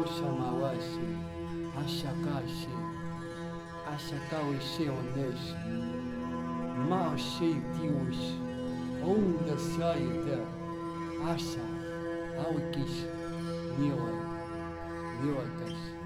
Oxamawase, Axacaxe, Axacauxe Onesh, Maoxei Tios, Onda Saida, Asha, Auquis, Niwa, Niwakas.